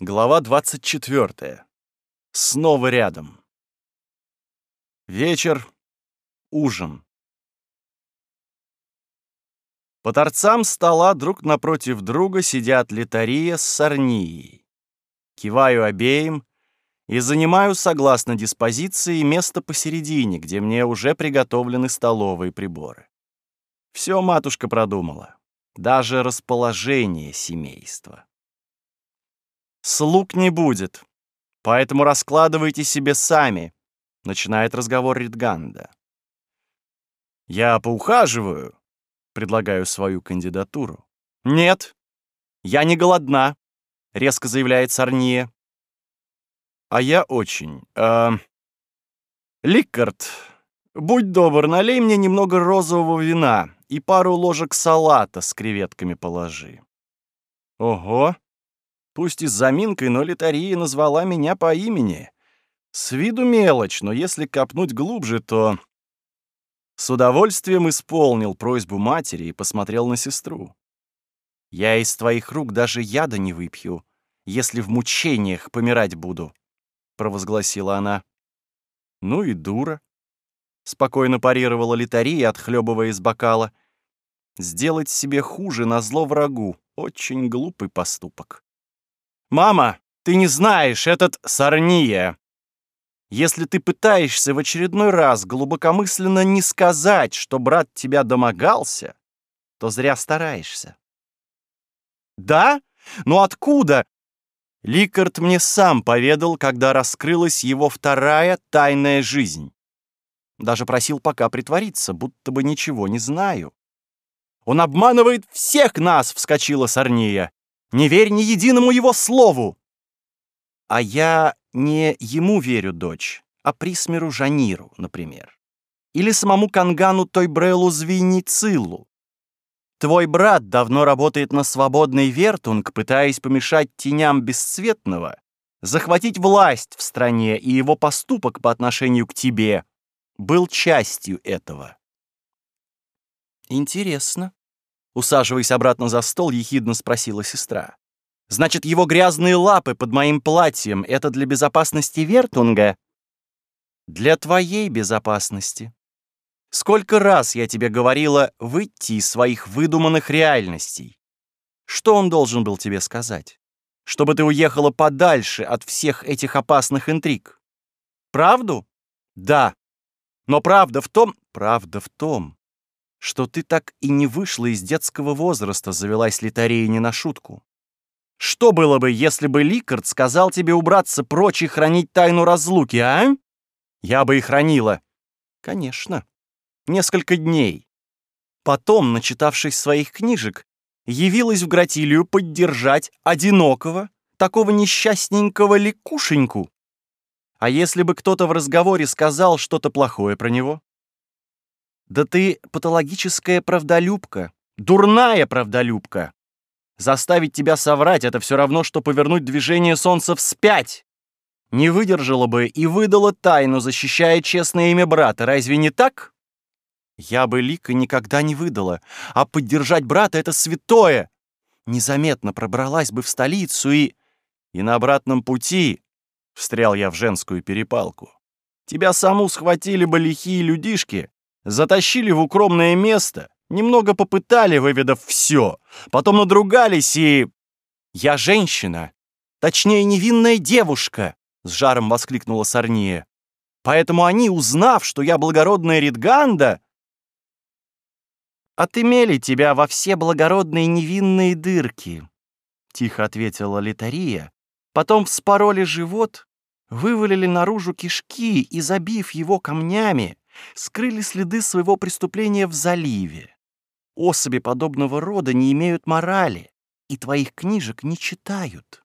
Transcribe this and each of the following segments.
Глава 24. Снова рядом. Вечер. Ужин. По торцам стола друг напротив друга сидят Литария с Сарнией. Киваю обеим и занимаю, согласно диспозиции, место посередине, где мне уже приготовлены столовые приборы. Все матушка продумала. Даже расположение семейства. Слуг не будет, поэтому раскладывайте себе сами, начинает разговор Ритганда. Я поухаживаю, предлагаю свою кандидатуру. Нет, я не голодна, резко заявляет Сарния. А я очень. Э, Ликкард, будь добр, налей мне немного розового вина и пару ложек салата с креветками положи. Ого, Пусть и с заминкой, но Литария назвала меня по имени. С виду мелочь, но если копнуть глубже, то... С удовольствием исполнил просьбу матери и посмотрел на сестру. «Я из твоих рук даже яда не выпью, если в мучениях помирать буду», — провозгласила она. «Ну и дура», — спокойно парировала Литария, отхлебывая из бокала. «Сделать себе хуже на зло врагу — очень глупый поступок». «Мама, ты не знаешь, этот Сарния. Если ты пытаешься в очередной раз глубокомысленно не сказать, что брат тебя домогался, то зря стараешься». «Да? Но откуда?» Ликард мне сам поведал, когда раскрылась его вторая тайная жизнь. Даже просил пока притвориться, будто бы ничего не знаю. «Он обманывает всех нас!» — вскочила Сарния. Не верь ни единому его слову!» А я не ему верю, дочь, а присмеру Жаниру, например. Или самому Кангану Тойбрелу Звеницилу. Твой брат давно работает на свободный вертунг, пытаясь помешать теням бесцветного, захватить власть в стране, и его поступок по отношению к тебе был частью этого. Интересно. Усаживаясь обратно за стол, ехидно спросила сестра. «Значит, его грязные лапы под моим платьем — это для безопасности Вертунга?» «Для твоей безопасности. Сколько раз я тебе говорила выйти из своих выдуманных реальностей? Что он должен был тебе сказать? Чтобы ты уехала подальше от всех этих опасных интриг. Правду? Да. Но правда в том... Правда в том, что ты так и не вышла из детского возраста, завелась Литарея не на шутку. Что было бы, если бы Ликард сказал тебе убраться прочь и хранить тайну разлуки, а? Я бы и хранила. Конечно. Несколько дней. Потом, начитавшись своих книжек, явилась в Гратилию поддержать одинокого, такого несчастненького ликушеньку. А если бы кто-то в разговоре сказал что-то плохое про него? Да ты патологическая правдолюбка, дурная правдолюбка. Заставить тебя соврать — это все равно, что повернуть движение солнца вспять. Не выдержала бы и выдала тайну, защищая честное имя брата. Разве не так? Я бы Лика никогда не выдала, а поддержать брата — это святое. Незаметно пробралась бы в столицу и... И на обратном пути встрял я в женскую перепалку. Тебя саму схватили бы лихие людишки, Затащили в укромное место, немного попытали, выведав все, потом надругались и... «Я женщина, точнее невинная девушка!» — с жаром воскликнула Сарния. «Поэтому они, узнав, что я благородная Ритганда, отымели тебя во все благородные невинные дырки», — тихо ответила Литария. «Потом вспороли живот, вывалили наружу кишки и, забив его камнями, скрыли следы своего преступления в заливе. Особи подобного рода не имеют морали и твоих книжек не читают.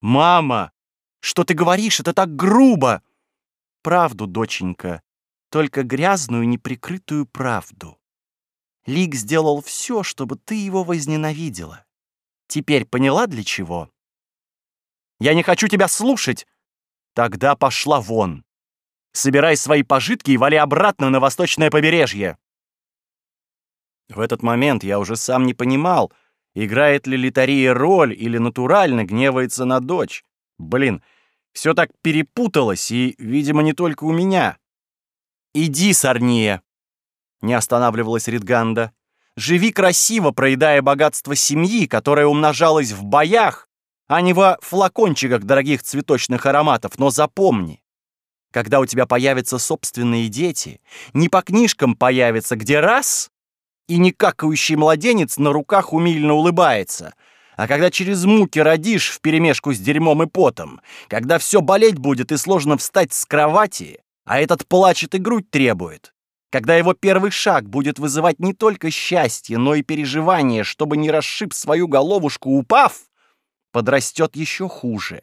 «Мама, что ты говоришь? Это так грубо!» «Правду, доченька, только грязную, неприкрытую правду. Лик сделал все, чтобы ты его возненавидела. Теперь поняла, для чего?» «Я не хочу тебя слушать!» «Тогда пошла вон!» Собирай свои пожитки и вали обратно на восточное побережье!» В этот момент я уже сам не понимал, Играет ли Литария роль или натурально гневается на дочь? Блин, все так перепуталось, и, видимо, не только у меня. «Иди, Сарния!» — не останавливалась Ридганда. «Живи красиво, проедая богатство семьи, которое умножалось в боях, а не во флакончиках дорогих цветочных ароматов, но запомни, когда у тебя появятся собственные дети, не по книжкам появятся, где раз и не какающий младенец на руках умильно улыбается, а когда через муки родишь вперемешку с дерьмом и потом, когда все болеть будет и сложно встать с кровати, а этот плачет и грудь требует, когда его первый шаг будет вызывать не только счастье, но и переживание, чтобы не расшиб свою головушку, упав, подрастет еще хуже.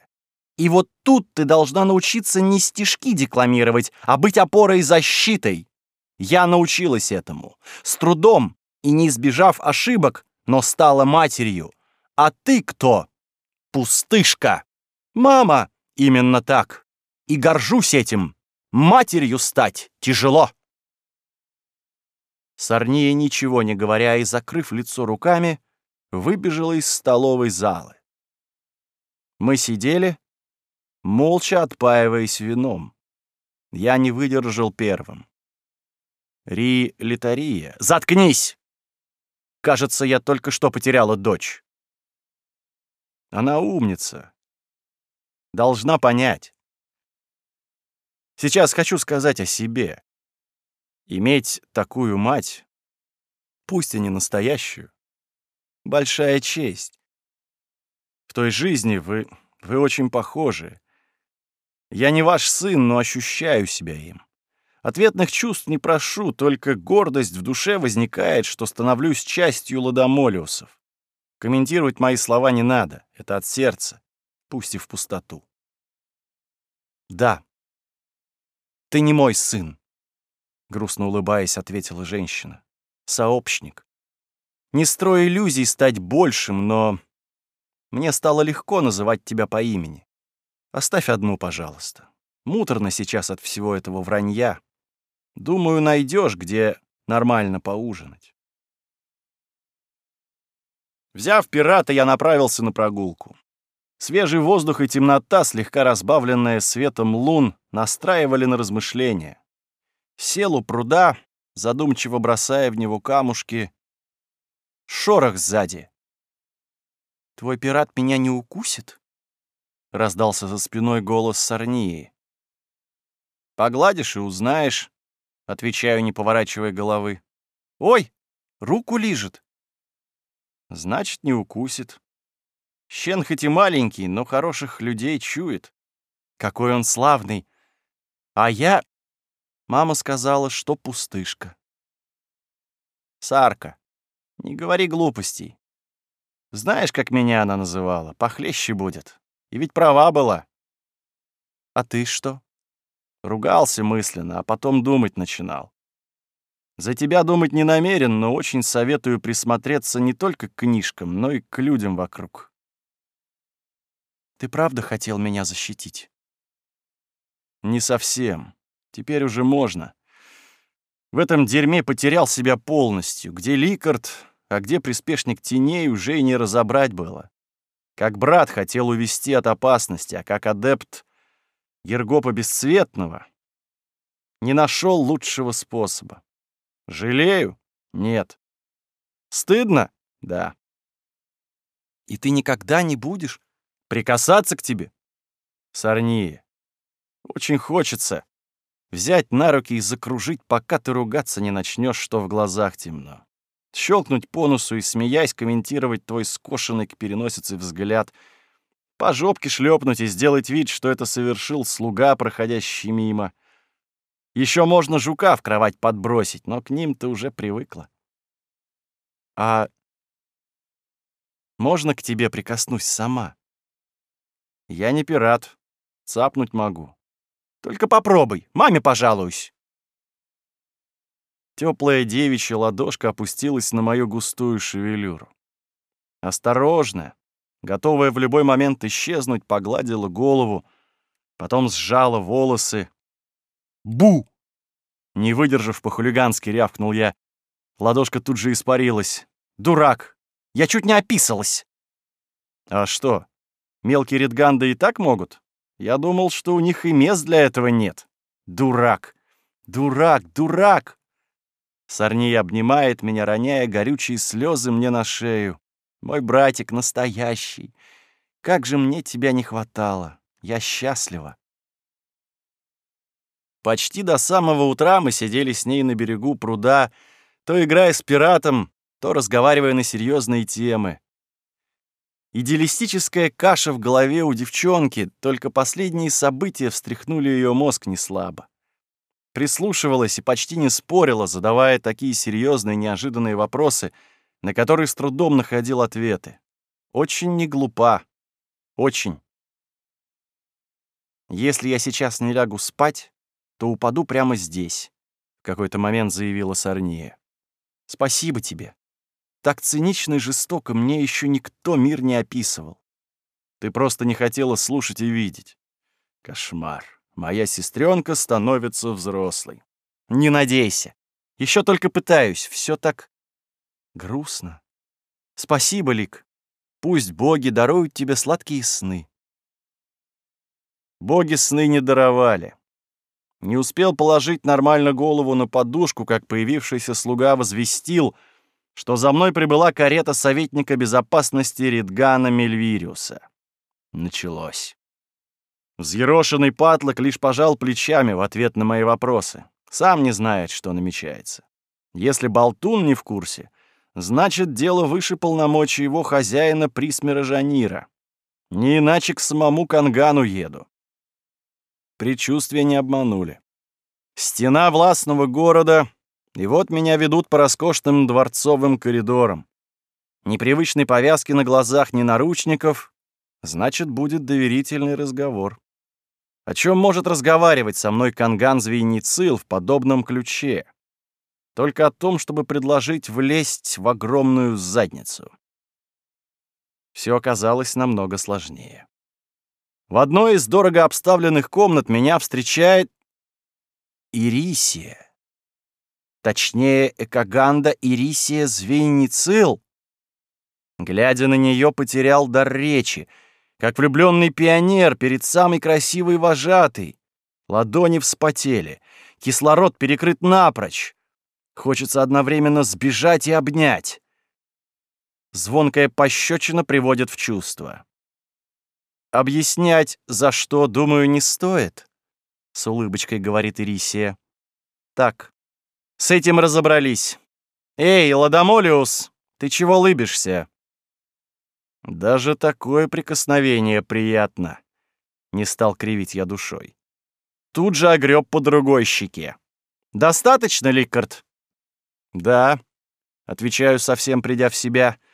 И вот тут ты должна научиться не стишки декламировать, а быть опорой и защитой. Я научилась этому. С трудом и не избежав ошибок, но стала матерью. А ты кто? Пустышка. Мама! Именно так. И горжусь этим. Матерью стать тяжело. Сорния, ничего не говоря и закрыв лицо руками, выбежала из столовой залы. Мы сидели, молча отпаиваясь вином. Я не выдержал первым. Ри Литария. Заткнись! Кажется, я только что потеряла дочь. Она умница. Должна понять. Сейчас хочу сказать о себе. Иметь такую мать, пусть и не настоящую, большая честь. В той жизни вы, вы очень похожи. Я не ваш сын, но ощущаю себя им. Ответных чувств не прошу, только гордость в душе возникает, что становлюсь частью ладомолиусов. Комментировать мои слова не надо, это от сердца, пусть и в пустоту. Да, ты не мой сын, грустно улыбаясь, ответила женщина. Сообщник. Не строй иллюзий стать большим, но мне стало легко называть тебя по имени. Оставь одну, пожалуйста. Муторно сейчас от всего этого вранья. Думаю, найдешь, где нормально поужинать. Взяв пирата, я направился на прогулку. Свежий воздух и темнота, слегка разбавленная светом лун, настраивали на размышления. Сел у пруда, задумчиво бросая в него камушки. Шорох сзади. «Твой пират меня не укусит?» — раздался за спиной голос Сарнии. «Погладишь и узнаешь», — отвечаю, не поворачивая головы. «Ой, руку лижет». «Значит, не укусит. Щен хоть и маленький, но хороших людей чует. Какой он славный. А я...» Мама сказала, что пустышка. «Сарка, не говори глупостей. Знаешь, как меня она называла? Похлеще будет. И ведь права была. А ты что? Ругался мысленно, а потом думать начинал. За тебя думать не намерен, но очень советую присмотреться не только к книжкам, но и к людям вокруг. Ты правда хотел меня защитить? Не совсем. Теперь уже можно. В этом дерьме потерял себя полностью. Где Ликард, а где приспешник теней, уже и не разобрать было. Как брат хотел увести от опасности, а как адепт Ергопа Бесцветного не нашел лучшего способа. Жалею? Нет. Стыдно? Да. И ты никогда не будешь прикасаться к тебе? Сорнее. Очень хочется взять на руки и закружить, пока ты ругаться не начнешь, что в глазах темно щелкнуть по носу и, смеясь, комментировать твой скошенный к переносице взгляд, по жопке шлепнуть и сделать вид, что это совершил слуга, проходящий мимо. Еще можно жука в кровать подбросить, но к ним ты уже привыкла. А можно к тебе прикоснусь сама? Я не пират, цапнуть могу. Только попробуй, маме пожалуюсь. Теплая девичья ладошка опустилась на мою густую шевелюру. Осторожно, готовая в любой момент исчезнуть, погладила голову, потом сжала волосы. «Бу!» Не выдержав, по-хулигански рявкнул я. Ладошка тут же испарилась. «Дурак! Я чуть не описалась. А что, мелкие редганды и так могут? Я думал, что у них и мест для этого нет. Дурак! Дурак! Дурак! Сорния обнимает меня, роняя горючие слезы мне на шею. Мой братик настоящий. Как же мне тебя не хватало. Я счастлива. Почти до самого утра мы сидели с ней на берегу пруда, то играя с пиратом, то разговаривая на серьезные темы. Идеалистическая каша в голове у девчонки, только последние события встряхнули ее мозг неслабо. Прислушивалась и почти не спорила, задавая такие серьезные неожиданные вопросы, на которые с трудом находил ответы. Очень не глупа. Очень. Если я сейчас не лягу спать, то упаду прямо здесь», — в какой-то момент заявила Сарния. «Спасибо тебе. Так цинично и жестоко мне еще никто мир не описывал. Ты просто не хотела слушать и видеть. Кошмар. Моя сестренка становится взрослой. Не надейся. Еще только пытаюсь. Все так грустно. Спасибо, Лик. Пусть боги даруют тебе сладкие сны. Боги сны не даровали. Не успел положить нормально голову на подушку, как появившийся слуга возвестил, что за мной прибыла карета советника безопасности Ридгана Мельвириуса. Началось. Взъерошенный патлок лишь пожал плечами в ответ на мои вопросы. Сам не знает, что намечается. Если болтун не в курсе, значит, дело выше полномочий его хозяина Присмера Жанира. Не иначе к самому Кангану еду. Предчувствия не обманули. Стена властного города, и вот меня ведут по роскошным дворцовым коридорам. Непривычной повязки на глазах, ни наручников, значит, будет доверительный разговор. О чем может разговаривать со мной Канган Звейницил в подобном ключе? Только о том, чтобы предложить влезть в огромную задницу. Все оказалось намного сложнее. В одной из дорого обставленных комнат меня встречает Ирисия. Точнее, Экаганда Ирисия Звейницил. Глядя на нее, потерял дар речи, как влюбленный пионер перед самой красивой вожатой. Ладони вспотели, кислород перекрыт напрочь. Хочется одновременно сбежать и обнять. Звонкая пощечина приводит в чувство. Объяснять, за что, думаю, не стоит, — с улыбочкой говорит Ирисия. Так, с этим разобрались. Эй, Ладомолиус, ты чего лыбишься? Даже такое прикосновение приятно. Не стал кривить я душой. Тут же огреб по другой щеке. Достаточно, Ликард? Да, отвечаю, совсем придя в себя —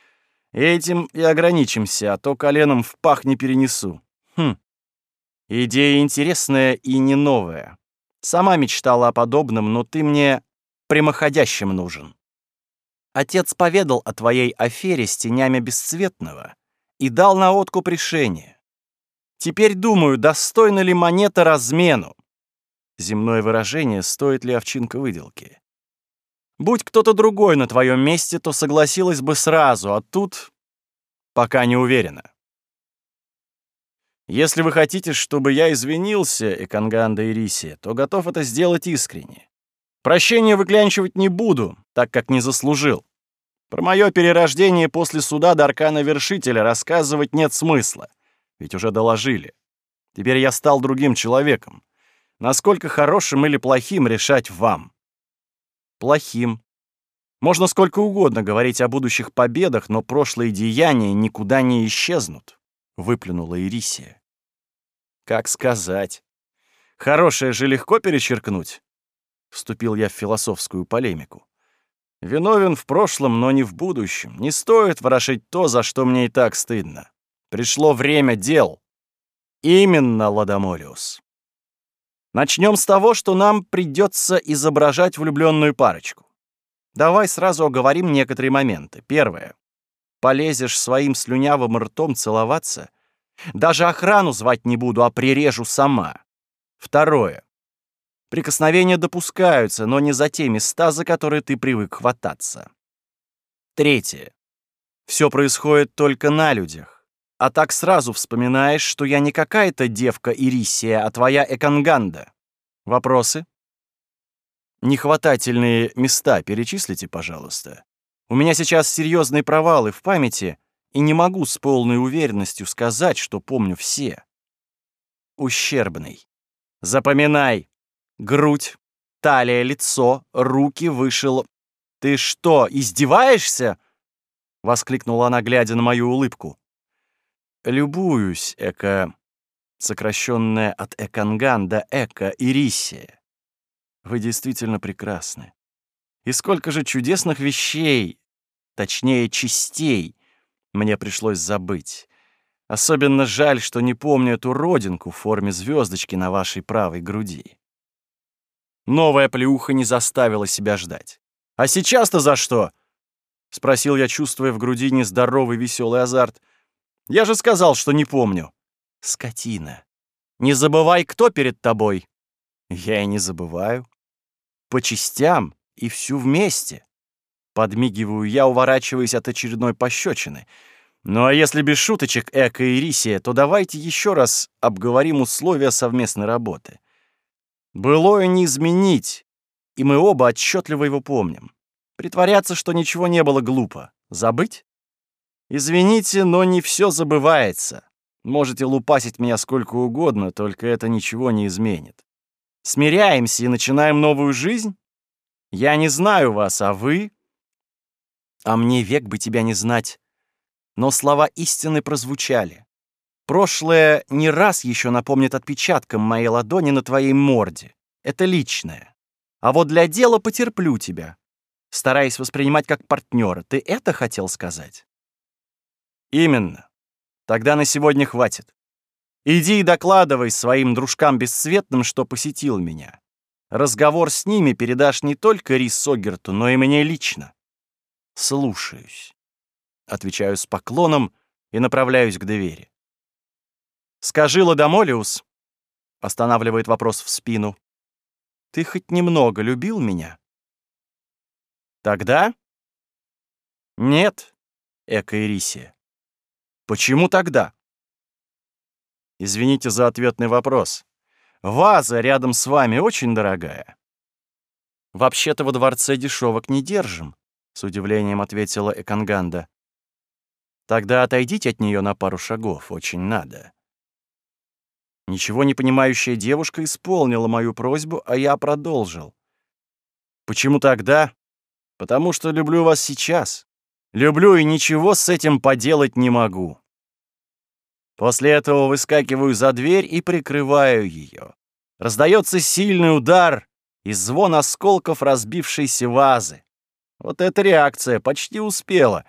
Этим и ограничимся, а то коленом в пах не перенесу. Хм. Идея интересная и не новая. Сама мечтала о подобном, но ты мне прямоходящим нужен. Отец поведал о твоей афере с тенями бесцветного и дал на откуп решение. Теперь думаю, достойна ли монета размену. Земное выражение, стоит ли овчинка выделки. Будь кто-то другой на твоем месте, то согласилась бы сразу, а тут пока не уверена. Если вы хотите, чтобы я извинился, Эканганда и Риси, то готов это сделать искренне. Прощения выклянчивать не буду, так как не заслужил. Про мое перерождение после суда Даркана-Вершителя рассказывать нет смысла, ведь уже доложили. Теперь я стал другим человеком. Насколько хорошим или плохим решать вам плохим. Можно сколько угодно говорить о будущих победах, но прошлые деяния никуда не исчезнут, — выплюнула Ирисия. Как сказать? Хорошее же легко перечеркнуть. Вступил я в философскую полемику. Виновен в прошлом, но не в будущем. Не стоит ворошить то, за что мне и так стыдно. Пришло время дел. Именно, Ладомориус. Начнем с того, что нам придется изображать влюбленную парочку. Давай сразу оговорим некоторые моменты. Первое. Полезешь своим слюнявым ртом целоваться? Даже охрану звать не буду, а прирежу сама. Второе. Прикосновения допускаются, но не за те места, за которые ты привык хвататься. Третье. Все происходит только на людях. А так сразу вспоминаешь, что я не какая-то девка Ирисия, а твоя Эканганда. Вопросы? Нехватательные места перечислите, пожалуйста. У меня сейчас серьезные провалы в памяти, и не могу с полной уверенностью сказать, что помню все. Ущербный. Запоминай. Грудь, талия, лицо, руки вышел. Ты что, издеваешься? Воскликнула она, глядя на мою улыбку. Любуюсь, эко... Сокращенная от Эканган до Эко Ирисия. Вы действительно прекрасны. И сколько же чудесных вещей, точнее, частей, мне пришлось забыть. Особенно жаль, что не помню эту родинку в форме звездочки на вашей правой груди. Новая плюха не заставила себя ждать. «А сейчас-то за что?» — спросил я, чувствуя в груди нездоровый веселый азарт. «Я же сказал, что не помню». «Скотина! Не забывай, кто перед тобой!» «Я и не забываю. По частям и всю вместе». Подмигиваю я, уворачиваясь от очередной пощечины. «Ну а если без шуточек, Эко и Рисия, то давайте еще раз обговорим условия совместной работы. Былое не изменить, и мы оба отчетливо его помним. Притворяться, что ничего не было глупо. Забыть? Извините, но не все забывается. Можете лупасить меня сколько угодно, только это ничего не изменит. Смиряемся и начинаем новую жизнь? Я не знаю вас, а вы? А мне век бы тебя не знать. Но слова истины прозвучали. Прошлое не раз еще напомнит отпечатком моей ладони на твоей морде. Это личное. А вот для дела потерплю тебя, стараясь воспринимать как партнера. Ты это хотел сказать? Именно. Тогда на сегодня хватит. Иди и докладывай своим дружкам бесцветным, что посетил меня. Разговор с ними передашь не только Рис Согерту, но и мне лично. Слушаюсь. Отвечаю с поклоном и направляюсь к двери. «Скажи, Ладомолиус», — останавливает вопрос в спину, «ты хоть немного любил меня?» «Тогда?» «Нет, Эко-Ирисия. Почему тогда? Извините за ответный вопрос. Ваза рядом с вами очень дорогая. Вообще-то во дворце дешевок не держим, с удивлением ответила Эканганда. Тогда отойдите от нее на пару шагов, очень надо. Ничего не понимающая девушка исполнила мою просьбу, а я продолжил. Почему тогда? Потому что люблю вас сейчас. Люблю и ничего с этим поделать не могу. После этого выскакиваю за дверь и прикрываю ее. Раздается сильный удар и звон осколков разбившейся вазы. Вот эта реакция почти успела.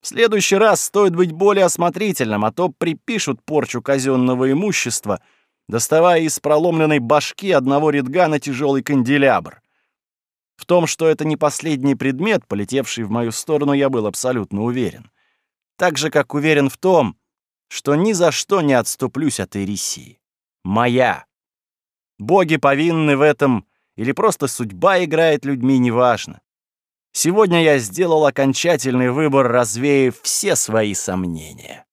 В следующий раз стоит быть более осмотрительным, а то припишут порчу казенного имущества, доставая из проломленной башки одного редгана тяжелый канделябр. В том, что это не последний предмет, полетевший в мою сторону, я был абсолютно уверен. Так же, как уверен в том, что ни за что не отступлюсь от Ирисии. Моя. Боги повинны в этом, или просто судьба играет людьми, неважно. Сегодня я сделал окончательный выбор, развеяв все свои сомнения.